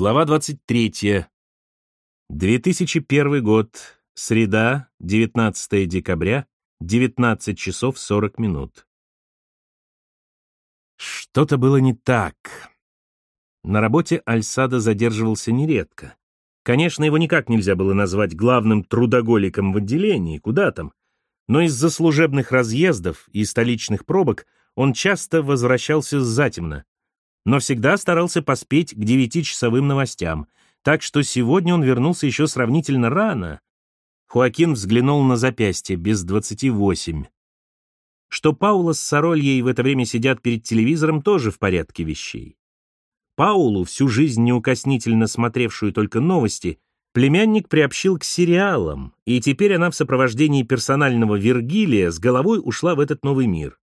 Глава 23. 2001 год. Среда, 19 декабря, 19 часов 40 минут. Что-то было не так. На работе Альсада задерживался нередко. Конечно, его никак нельзя было назвать главным трудоголиком в отделении, куда там. Но из-за служебных разъездов и столичных пробок он часто возвращался затемно, но всегда старался поспеть к девятичасовым новостям, так что сегодня он вернулся еще сравнительно рано. Хуакин взглянул на запястье, без двадцати восемь. Что Паула с Сорольей в это время сидят перед телевизором, тоже в порядке вещей. Паулу, всю жизнь неукоснительно смотревшую только новости, племянник приобщил к сериалам, и теперь она в сопровождении персонального Вергилия с головой ушла в этот новый мир.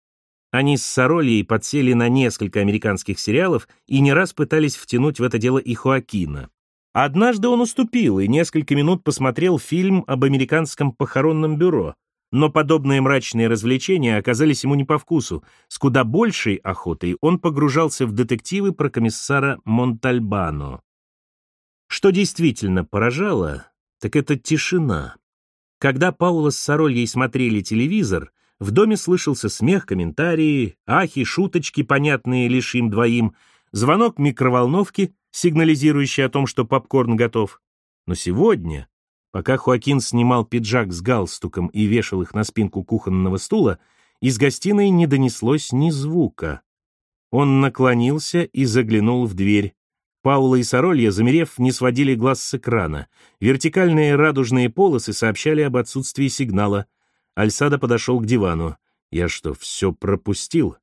Они с Соролией подсели на несколько американских сериалов и не раз пытались втянуть в это дело и Хоакина. Однажды он уступил и несколько минут посмотрел фильм об американском похоронном бюро, но подобные мрачные развлечения оказались ему не по вкусу. С куда большей охотой он погружался в детективы про комиссара Монтальбано. Что действительно поражало, так это тишина. Когда Паула с Сорольей смотрели телевизор, в доме слышался смех, комментарии, ахи, шуточки, понятные лишь им двоим, звонок микроволновки, сигнализирующий о том, что попкорн готов. Но сегодня, пока Хуакин снимал пиджак с галстуком и вешал их на спинку кухонного стула, из гостиной не донеслось ни звука. Он наклонился и заглянул в дверь. Паула и Соролья, замерев, не сводили глаз с экрана. Вертикальные радужные полосы сообщали об отсутствии сигнала. Альсада подошел к дивану. «Я что, все пропустил?»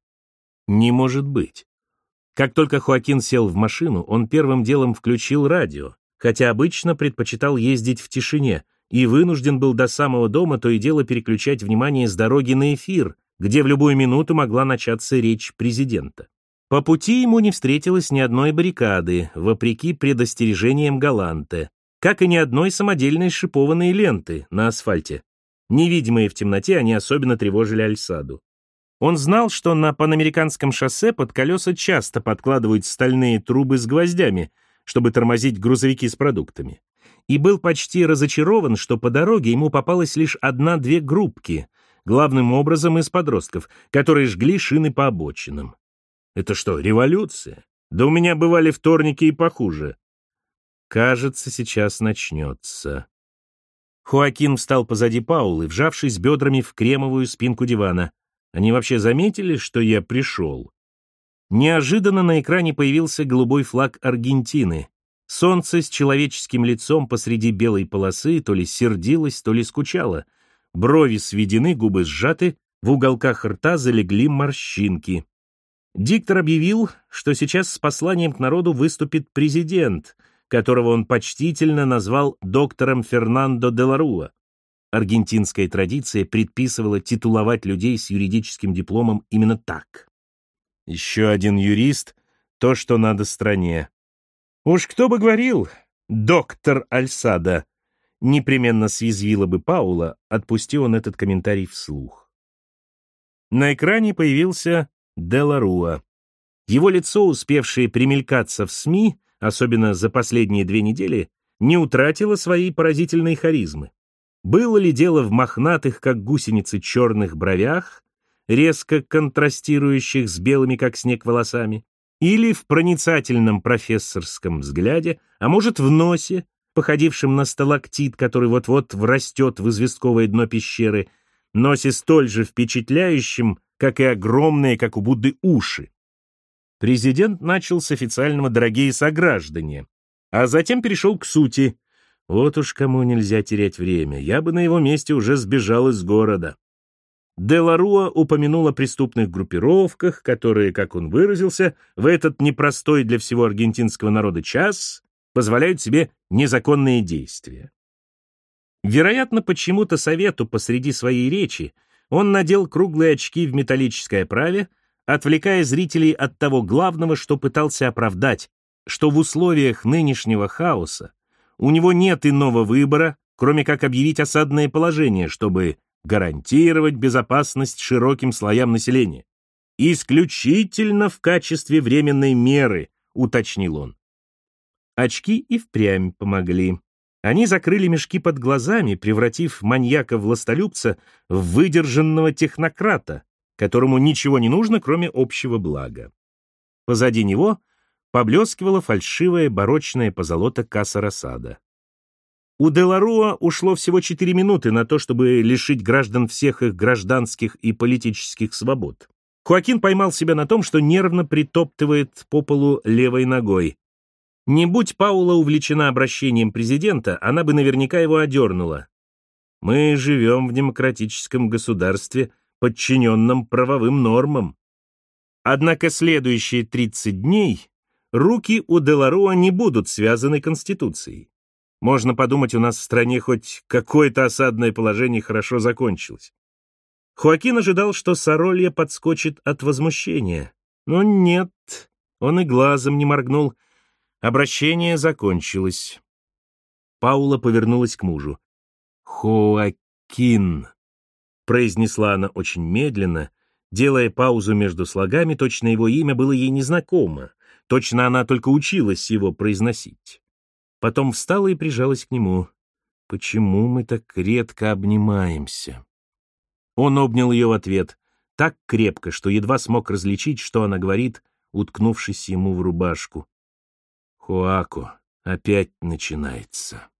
«Не может быть». Как только Хуакин сел в машину, он первым делом включил радио, хотя обычно предпочитал ездить в тишине и вынужден был до самого дома то и дело переключать внимание с дороги на эфир, где в любую минуту могла начаться речь президента. По пути ему не встретилось ни одной баррикады, вопреки предостережениям Галанте, как и ни одной самодельной шипованной ленты на асфальте. Невидимые в темноте, они особенно тревожили Альсаду. Он знал, что на панамериканском шоссе под колеса часто подкладывают стальные трубы с гвоздями, чтобы тормозить грузовики с продуктами. И был почти разочарован, что по дороге ему попалась лишь одна-две группки, главным образом из подростков, которые жгли шины по обочинам. Это что, революция? Да у меня бывали вторники и похуже. Кажется, сейчас начнется. Хуакин встал позади Паулы, вжавшись бедрами в кремовую спинку дивана. Они вообще заметили, что я пришел? Неожиданно на экране появился голубой флаг Аргентины. Солнце с человеческим лицом посреди белой полосы то ли сердилось, то ли скучало. Брови сведены, губы сжаты, в уголках рта залегли морщинки. Диктор объявил, что сейчас с посланием к народу выступит президент — которого он почтительно назвал доктором Фернандо де Ларуа. Аргентинская традиция предписывала титуловать людей с юридическим дипломом именно так. Еще один юрист — то, что надо стране. Уж кто бы говорил, доктор Альсада, непременно съязвила бы Паула, отпусти он этот комментарий вслух. На экране появился Деларуа. Его лицо, успевшее примелькаться в СМИ, особенно за последние две недели, не утратила своей поразительной харизмы. Было ли дело в мохнатых, как гусеницы, черных бровях, резко контрастирующих с белыми, как снег, волосами, или в проницательном профессорском взгляде, а может, в носе, походившем на сталактит, который вот-вот врастет в известковое дно пещеры, носе столь же впечатляющим, как и огромные, как у Будды, уши. Президент начал с официального «дорогие сограждане», а затем перешел к сути. Вот уж кому нельзя терять время, я бы на его месте уже сбежал из города. Деларуа упомянул о преступных группировках, которые, как он выразился, в этот непростой для всего аргентинского народа час позволяют себе незаконные действия. Вероятно, почему-то совету посреди своей речи он надел круглые очки в металлической оправе, отвлекая зрителей от того главного, что пытался оправдать, что в условиях нынешнего хаоса у него нет иного выбора, кроме как объявить осадное положение, чтобы гарантировать безопасность широким слоям населения. «Исключительно в качестве временной меры», — уточнил он. Очки и впрямь помогли. Они закрыли мешки под глазами, превратив маньяка-властолюбца в выдержанного технократа, которому ничего не нужно, кроме общего блага. Позади него поблескивала фальшивая барочная позолота касса рассада. У Деларуа ушло всего 4 минуты на то, чтобы лишить граждан всех их гражданских и политических свобод. Хуакин поймал себя на том, что нервно притоптывает по полу левой ногой. Не будь Паула увлечена обращением президента, она бы наверняка его одернула. Мы живем в демократическом государстве, подчиненном правовым нормам. Однако следующие 30 дней руки у Деларуа не будут связаны Конституцией. Можно подумать, у нас в стране хоть какое-то осадное положение хорошо закончилось. Хуакин ожидал, что Соролья подскочит от возмущения. Но нет, он и глазом не моргнул. Обращение закончилось. Паула повернулась к мужу. «Хоакин», — произнесла она очень медленно, делая паузу между слогами, точно его имя было ей незнакомо, точно она только училась его произносить. Потом встала и прижалась к нему. «Почему мы так редко обнимаемся?» Он обнял ее в ответ, так крепко, что едва смог различить, что она говорит, уткнувшись ему в рубашку. Хуако опять начинается.